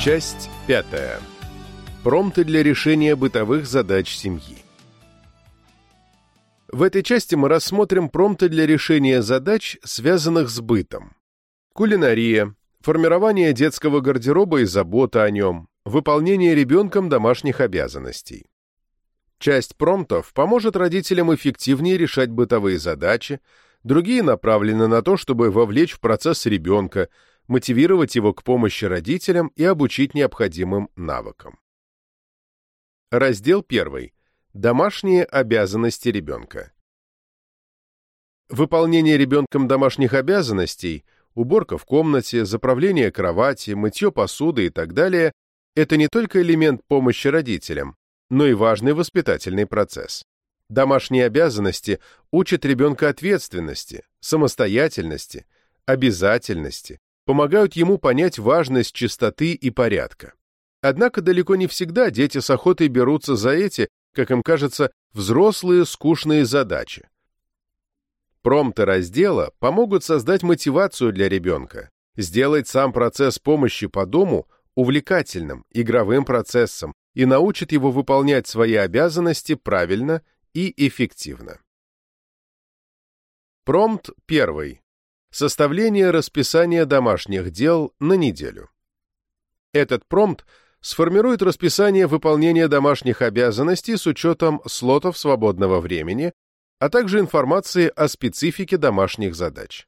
Часть пятая. Промты для решения бытовых задач семьи. В этой части мы рассмотрим промты для решения задач, связанных с бытом. Кулинария, формирование детского гардероба и забота о нем, выполнение ребенком домашних обязанностей. Часть промптов поможет родителям эффективнее решать бытовые задачи, другие направлены на то, чтобы вовлечь в процесс ребенка, мотивировать его к помощи родителям и обучить необходимым навыкам. Раздел 1. Домашние обязанности ребенка. Выполнение ребенком домашних обязанностей, уборка в комнате, заправление кровати, мытье посуды и так далее – это не только элемент помощи родителям, но и важный воспитательный процесс. Домашние обязанности учат ребенка ответственности, самостоятельности, обязательности, помогают ему понять важность чистоты и порядка. Однако далеко не всегда дети с охотой берутся за эти, как им кажется, взрослые скучные задачи. Промты раздела помогут создать мотивацию для ребенка, сделать сам процесс помощи по дому увлекательным, игровым процессом и научат его выполнять свои обязанности правильно и эффективно. Промпт 1. Составление расписания домашних дел на неделю. Этот промпт сформирует расписание выполнения домашних обязанностей с учетом слотов свободного времени, а также информации о специфике домашних задач.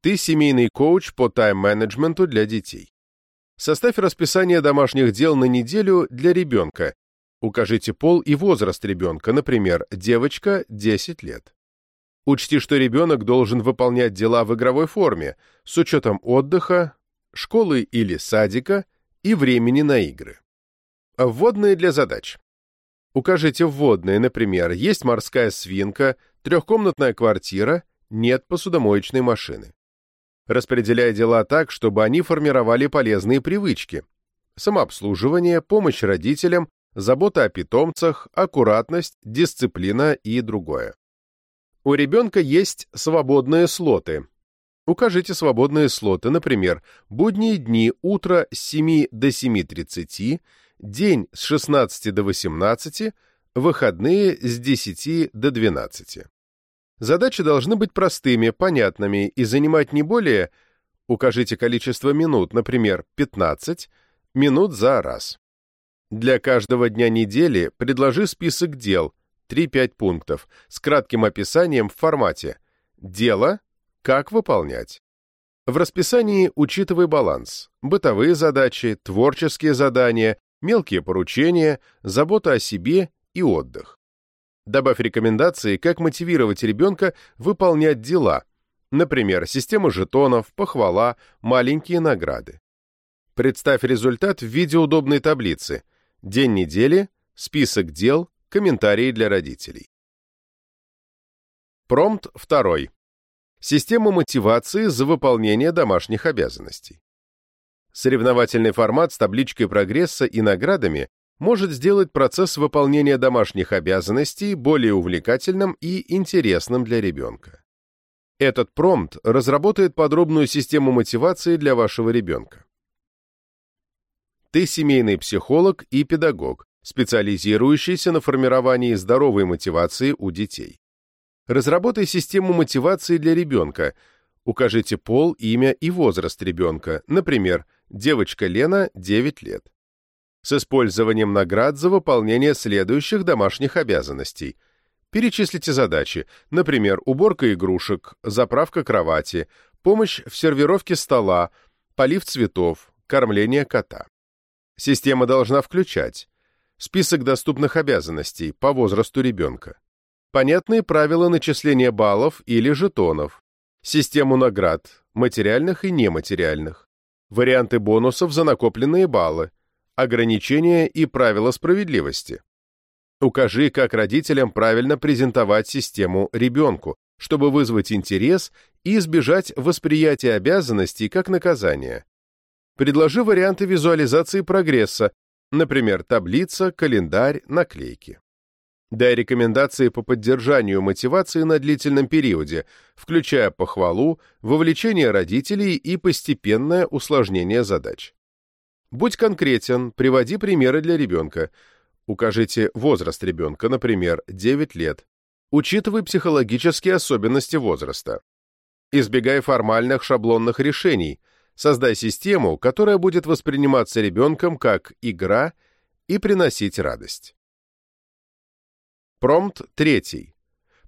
Ты семейный коуч по тайм-менеджменту для детей. Составь расписание домашних дел на неделю для ребенка. Укажите пол и возраст ребенка, например, девочка 10 лет. Учти, что ребенок должен выполнять дела в игровой форме, с учетом отдыха, школы или садика и времени на игры. Вводные для задач. Укажите вводные, например, есть морская свинка, трехкомнатная квартира, нет посудомоечной машины. Распределяй дела так, чтобы они формировали полезные привычки. Самообслуживание, помощь родителям, забота о питомцах, аккуратность, дисциплина и другое. У ребенка есть свободные слоты, Укажите свободные слоты, например, будние дни утро с 7 до 7.30, день с 16 до 18, выходные с 10 до 12. Задачи должны быть простыми, понятными и занимать не более, укажите количество минут, например, 15, минут за раз. Для каждого дня недели предложи список дел, 3-5 пунктов, с кратким описанием в формате «Дело», как выполнять? В расписании учитывай баланс. Бытовые задачи, творческие задания, мелкие поручения, забота о себе и отдых. Добавь рекомендации, как мотивировать ребенка выполнять дела, например, система жетонов, похвала, маленькие награды. Представь результат в виде удобной таблицы, день недели, список дел, комментарии для родителей. Промпт второй. Система мотивации за выполнение домашних обязанностей. Соревновательный формат с табличкой прогресса и наградами может сделать процесс выполнения домашних обязанностей более увлекательным и интересным для ребенка. Этот промпт разработает подробную систему мотивации для вашего ребенка. Ты семейный психолог и педагог, специализирующийся на формировании здоровой мотивации у детей. Разработай систему мотивации для ребенка. Укажите пол, имя и возраст ребенка, например, девочка Лена, 9 лет. С использованием наград за выполнение следующих домашних обязанностей. Перечислите задачи, например, уборка игрушек, заправка кровати, помощь в сервировке стола, полив цветов, кормление кота. Система должна включать список доступных обязанностей по возрасту ребенка, понятные правила начисления баллов или жетонов, систему наград, материальных и нематериальных, варианты бонусов за накопленные баллы, ограничения и правила справедливости. Укажи, как родителям правильно презентовать систему ребенку, чтобы вызвать интерес и избежать восприятия обязанностей как наказания. Предложи варианты визуализации прогресса, например, таблица, календарь, наклейки. Дай рекомендации по поддержанию мотивации на длительном периоде, включая похвалу, вовлечение родителей и постепенное усложнение задач. Будь конкретен, приводи примеры для ребенка. Укажите возраст ребенка, например, 9 лет. Учитывай психологические особенности возраста. Избегай формальных шаблонных решений. Создай систему, которая будет восприниматься ребенком как игра и приносить радость. Промпт третий.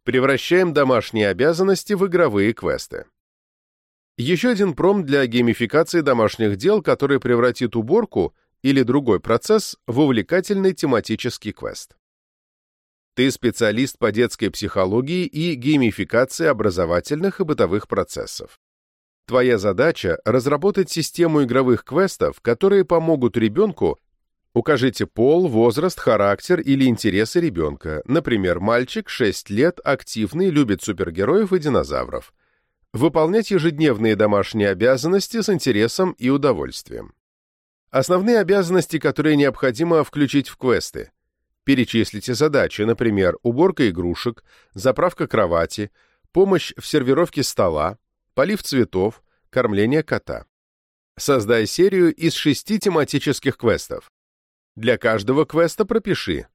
Превращаем домашние обязанности в игровые квесты. Еще один промпт для геймификации домашних дел, который превратит уборку или другой процесс в увлекательный тематический квест. Ты специалист по детской психологии и геймификации образовательных и бытовых процессов. Твоя задача – разработать систему игровых квестов, которые помогут ребенку Укажите пол, возраст, характер или интересы ребенка. Например, мальчик 6 лет, активный, любит супергероев и динозавров. Выполнять ежедневные домашние обязанности с интересом и удовольствием. Основные обязанности, которые необходимо включить в квесты. Перечислите задачи, например, уборка игрушек, заправка кровати, помощь в сервировке стола, полив цветов, кормление кота. Создай серию из шести тематических квестов. Для каждого квеста пропиши.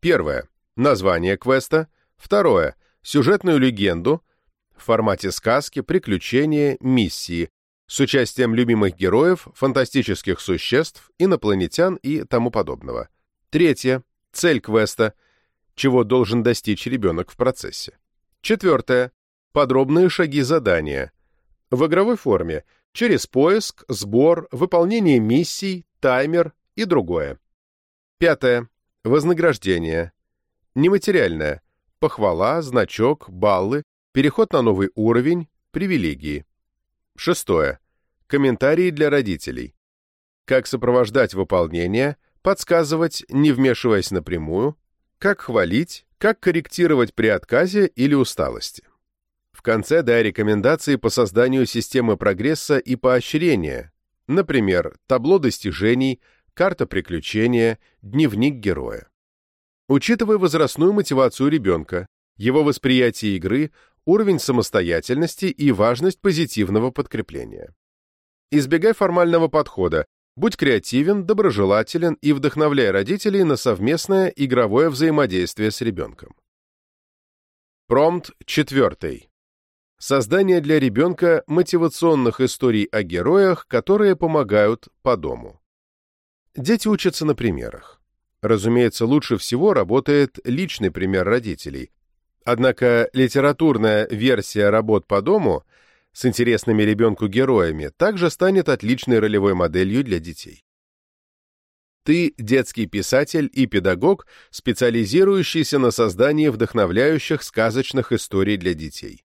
Первое. Название квеста. Второе. Сюжетную легенду в формате сказки, приключения, миссии с участием любимых героев, фантастических существ, инопланетян и тому подобного. Третье. Цель квеста. Чего должен достичь ребенок в процессе. Четвертое. Подробные шаги задания. В игровой форме. Через поиск, сбор, выполнение миссий, таймер и другое. Пятое. Вознаграждение. Нематериальное. Похвала, значок, баллы, переход на новый уровень, привилегии. Шестое. Комментарии для родителей. Как сопровождать выполнение, подсказывать, не вмешиваясь напрямую, как хвалить, как корректировать при отказе или усталости. Конце дай рекомендации по созданию системы прогресса и поощрения, например, табло достижений, карта приключения, дневник героя. Учитывая возрастную мотивацию ребенка, его восприятие игры, уровень самостоятельности и важность позитивного подкрепления. Избегай формального подхода, будь креативен, доброжелателен и вдохновляй родителей на совместное игровое взаимодействие с ребенком. Промпт четвертый. Создание для ребенка мотивационных историй о героях, которые помогают по дому. Дети учатся на примерах. Разумеется, лучше всего работает личный пример родителей. Однако литературная версия работ по дому с интересными ребенку героями также станет отличной ролевой моделью для детей. Ты детский писатель и педагог, специализирующийся на создании вдохновляющих сказочных историй для детей.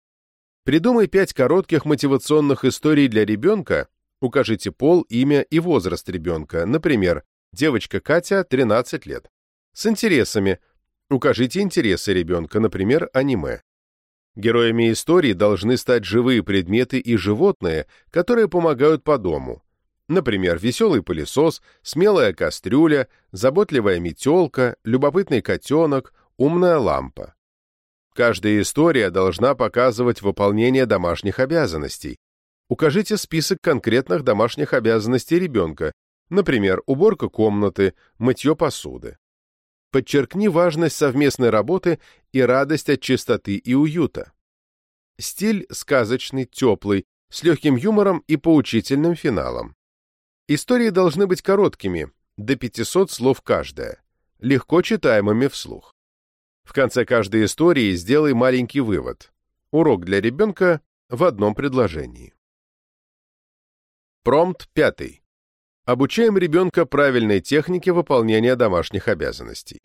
Придумай пять коротких мотивационных историй для ребенка, Укажите пол, имя и возраст ребенка, например, девочка Катя, 13 лет. С интересами. Укажите интересы ребенка, например, аниме. Героями истории должны стать живые предметы и животные, которые помогают по дому. Например, веселый пылесос, смелая кастрюля, заботливая метелка, любопытный котенок, умная лампа. Каждая история должна показывать выполнение домашних обязанностей, Укажите список конкретных домашних обязанностей ребенка, например, уборка комнаты, мытье посуды. Подчеркни важность совместной работы и радость от чистоты и уюта. Стиль сказочный, теплый, с легким юмором и поучительным финалом. Истории должны быть короткими, до 500 слов каждая, легко читаемыми вслух. В конце каждой истории сделай маленький вывод. Урок для ребенка в одном предложении. Промпт пятый. Обучаем ребенка правильной технике выполнения домашних обязанностей.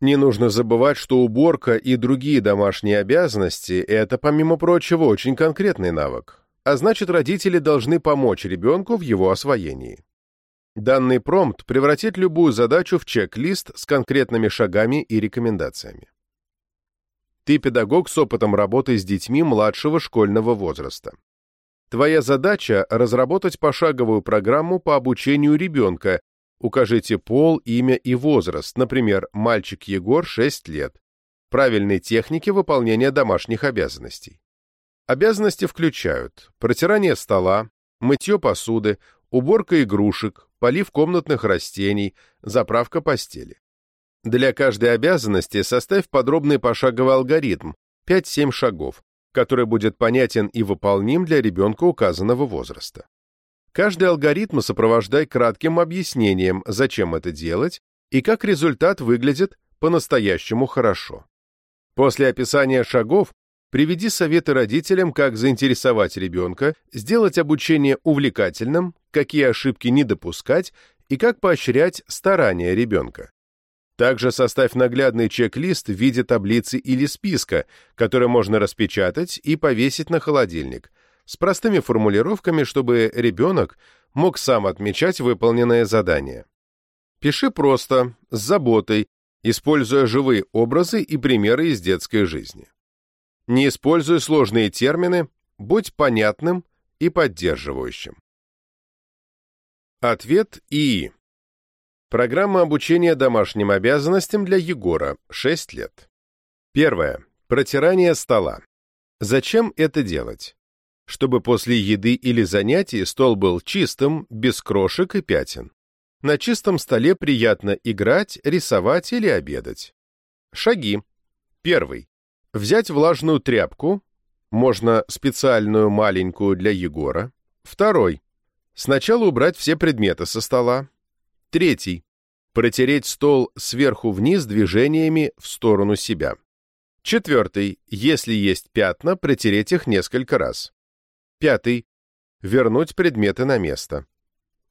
Не нужно забывать, что уборка и другие домашние обязанности – это, помимо прочего, очень конкретный навык, а значит, родители должны помочь ребенку в его освоении. Данный промпт превратит любую задачу в чек-лист с конкретными шагами и рекомендациями. Ты педагог с опытом работы с детьми младшего школьного возраста. Твоя задача – разработать пошаговую программу по обучению ребенка. Укажите пол, имя и возраст, например, мальчик Егор 6 лет. Правильной техники выполнения домашних обязанностей. Обязанности включают протирание стола, мытье посуды, уборка игрушек, полив комнатных растений, заправка постели. Для каждой обязанности составь подробный пошаговый алгоритм, 5-7 шагов, который будет понятен и выполним для ребенка указанного возраста. Каждый алгоритм сопровождай кратким объяснением, зачем это делать и как результат выглядит по-настоящему хорошо. После описания шагов приведи советы родителям, как заинтересовать ребенка, сделать обучение увлекательным, какие ошибки не допускать и как поощрять старания ребенка. Также составь наглядный чек-лист в виде таблицы или списка, который можно распечатать и повесить на холодильник, с простыми формулировками, чтобы ребенок мог сам отмечать выполненное задание. Пиши просто, с заботой, используя живые образы и примеры из детской жизни. Не используй сложные термины, будь понятным и поддерживающим. Ответ И. Программа обучения домашним обязанностям для Егора, 6 лет. Первое. Протирание стола. Зачем это делать? Чтобы после еды или занятий стол был чистым, без крошек и пятен. На чистом столе приятно играть, рисовать или обедать. Шаги. Первый. Взять влажную тряпку, можно специальную маленькую для Егора. Второй. Сначала убрать все предметы со стола. Третий. Протереть стол сверху вниз движениями в сторону себя. Четвертый. Если есть пятна, протереть их несколько раз. Пятый. Вернуть предметы на место.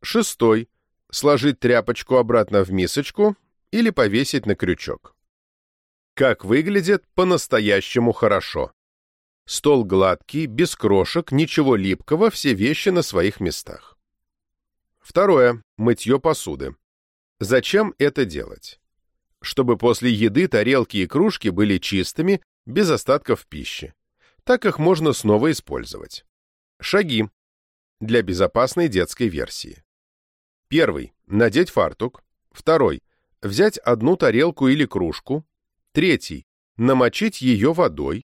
Шестой сложить тряпочку обратно в мисочку или повесить на крючок. Как выглядит по-настоящему хорошо. Стол гладкий, без крошек, ничего липкого, все вещи на своих местах. Второе. Мытье посуды. Зачем это делать? Чтобы после еды тарелки и кружки были чистыми, без остатков пищи. Так их можно снова использовать. Шаги. Для безопасной детской версии. Первый – надеть фартук. Второй – взять одну тарелку или кружку. Третий – намочить ее водой.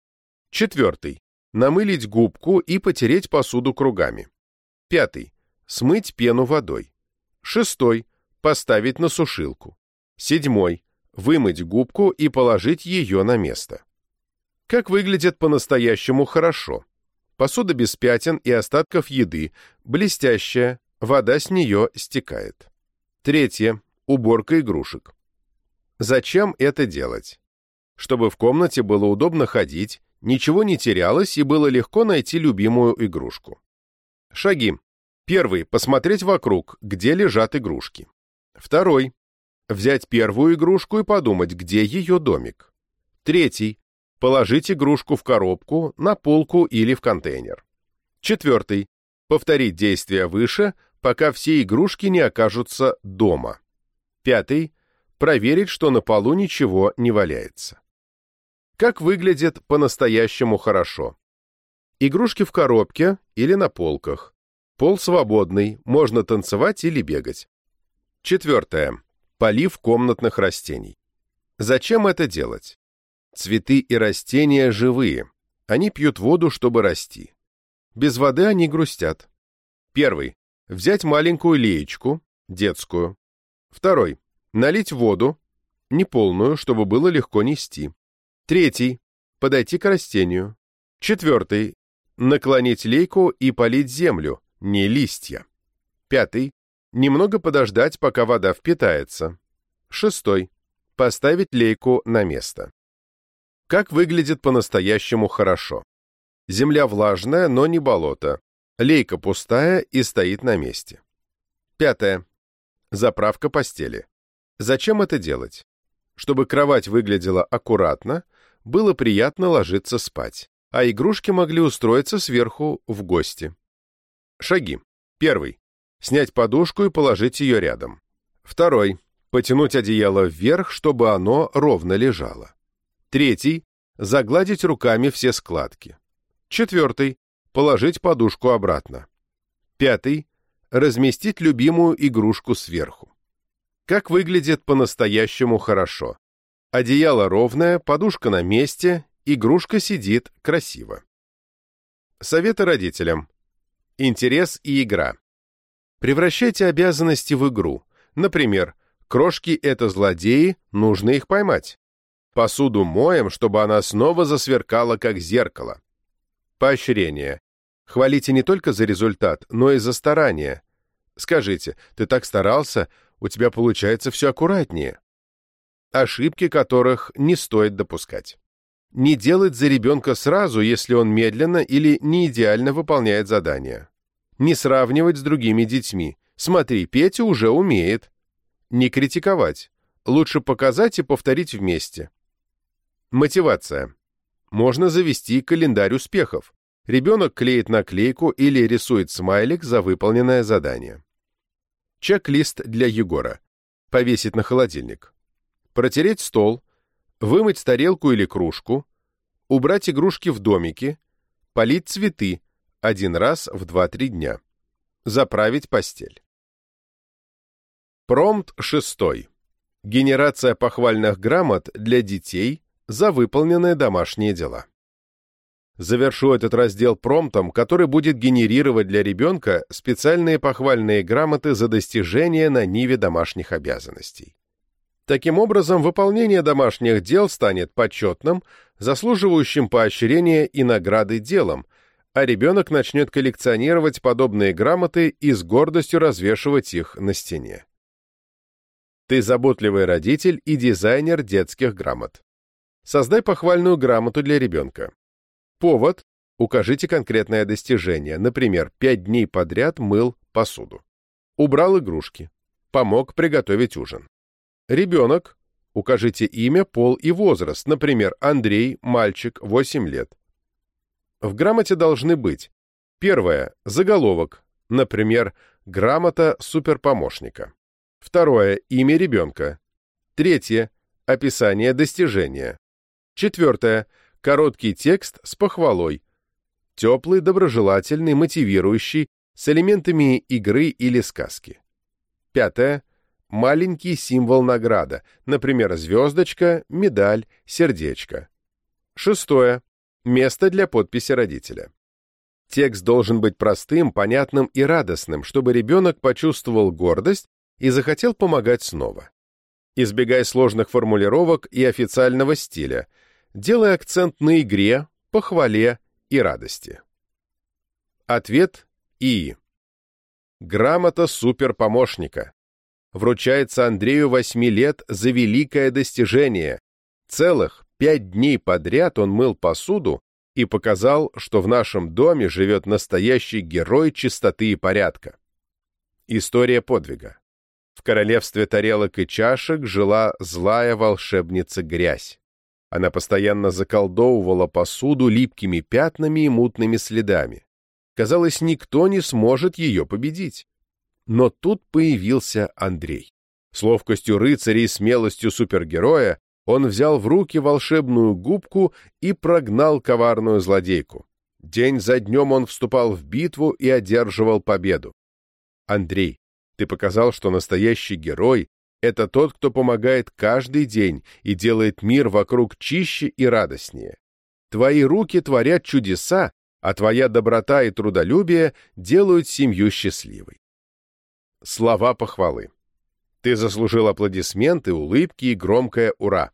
Четвертый – намылить губку и потереть посуду кругами. Пятый – смыть пену водой. Шестой – поставить на сушилку. Седьмой – вымыть губку и положить ее на место. Как выглядит по-настоящему хорошо? Посуда без пятен и остатков еды, блестящая, вода с нее стекает. Третье. Уборка игрушек. Зачем это делать? Чтобы в комнате было удобно ходить, ничего не терялось и было легко найти любимую игрушку. Шаги. Первый. Посмотреть вокруг, где лежат игрушки. Второй. Взять первую игрушку и подумать, где ее домик. Третий. Положить игрушку в коробку, на полку или в контейнер. Четвертый. Повторить действия выше, пока все игрушки не окажутся дома. Пятый. Проверить, что на полу ничего не валяется. Как выглядит по-настоящему хорошо? Игрушки в коробке или на полках. Пол свободный, можно танцевать или бегать. Четвертое. Полив комнатных растений. Зачем это делать? Цветы и растения живые. Они пьют воду, чтобы расти. Без воды они грустят. Первый. Взять маленькую леечку, детскую. Второй. Налить воду, неполную, чтобы было легко нести. Третий. Подойти к растению. Четвертый. Наклонить лейку и полить землю, не листья. Пятый. Немного подождать, пока вода впитается. Шестой. Поставить лейку на место. Как выглядит по-настоящему хорошо? Земля влажная, но не болото. Лейка пустая и стоит на месте. Пятое. Заправка постели. Зачем это делать? Чтобы кровать выглядела аккуратно, было приятно ложиться спать, а игрушки могли устроиться сверху в гости. Шаги. Первый. Снять подушку и положить ее рядом. Второй. Потянуть одеяло вверх, чтобы оно ровно лежало. Третий. Загладить руками все складки. Четвертый – положить подушку обратно. Пятый – разместить любимую игрушку сверху. Как выглядит по-настоящему хорошо? Одеяло ровное, подушка на месте, игрушка сидит красиво. Советы родителям. Интерес и игра. Превращайте обязанности в игру. Например, крошки — это злодеи, нужно их поймать. Посуду моем, чтобы она снова засверкала, как зеркало. Поощрение. Хвалите не только за результат, но и за старание. Скажите, ты так старался, у тебя получается все аккуратнее. Ошибки которых не стоит допускать. Не делать за ребенка сразу, если он медленно или не идеально выполняет задание. Не сравнивать с другими детьми. Смотри, Петя уже умеет. Не критиковать. Лучше показать и повторить вместе. Мотивация. Можно завести календарь успехов. Ребенок клеит наклейку или рисует смайлик за выполненное задание. Чек-лист для Егора. Повесить на холодильник. Протереть стол. Вымыть тарелку или кружку. Убрать игрушки в домике. Полить цветы. Один раз в 2-3 дня. Заправить постель. Промпт 6. Генерация похвальных грамот для детей за выполненные домашние дела. Завершу этот раздел промптом, который будет генерировать для ребенка специальные похвальные грамоты за достижения на ниве домашних обязанностей. Таким образом, выполнение домашних дел станет почетным, заслуживающим поощрения и награды делом, а ребенок начнет коллекционировать подобные грамоты и с гордостью развешивать их на стене. Ты заботливый родитель и дизайнер детских грамот. Создай похвальную грамоту для ребенка. Повод. Укажите конкретное достижение, например, пять дней подряд мыл посуду. Убрал игрушки. Помог приготовить ужин. Ребенок. Укажите имя, пол и возраст, например, Андрей, мальчик, 8 лет. В грамоте должны быть Первое. Заголовок, например, «Грамота суперпомощника». Второе. Имя ребенка. Третье. Описание достижения. Четвертое. Короткий текст с похвалой. Теплый, доброжелательный, мотивирующий, с элементами игры или сказки. Пятое. Маленький символ награда, например, звездочка, медаль, сердечко. Шестое. Место для подписи родителя. Текст должен быть простым, понятным и радостным, чтобы ребенок почувствовал гордость и захотел помогать снова. Избегай сложных формулировок и официального стиля – делая акцент на игре, похвале и радости. Ответ И. Грамота суперпомощника. Вручается Андрею 8 лет за великое достижение. Целых пять дней подряд он мыл посуду и показал, что в нашем доме живет настоящий герой чистоты и порядка. История подвига. В королевстве тарелок и чашек жила злая волшебница Грязь. Она постоянно заколдовывала посуду липкими пятнами и мутными следами. Казалось, никто не сможет ее победить. Но тут появился Андрей. С ловкостью рыцаря и смелостью супергероя он взял в руки волшебную губку и прогнал коварную злодейку. День за днем он вступал в битву и одерживал победу. Андрей, ты показал, что настоящий герой это тот, кто помогает каждый день и делает мир вокруг чище и радостнее. Твои руки творят чудеса, а твоя доброта и трудолюбие делают семью счастливой. Слова похвалы. Ты заслужил аплодисменты, улыбки и громкое «Ура!».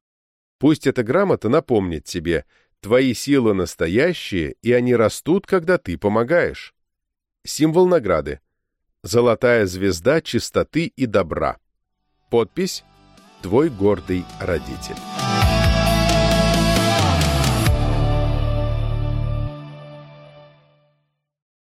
Пусть эта грамота напомнит тебе, твои силы настоящие, и они растут, когда ты помогаешь. Символ награды. Золотая звезда чистоты и добра. Подпись «Твой гордый родитель».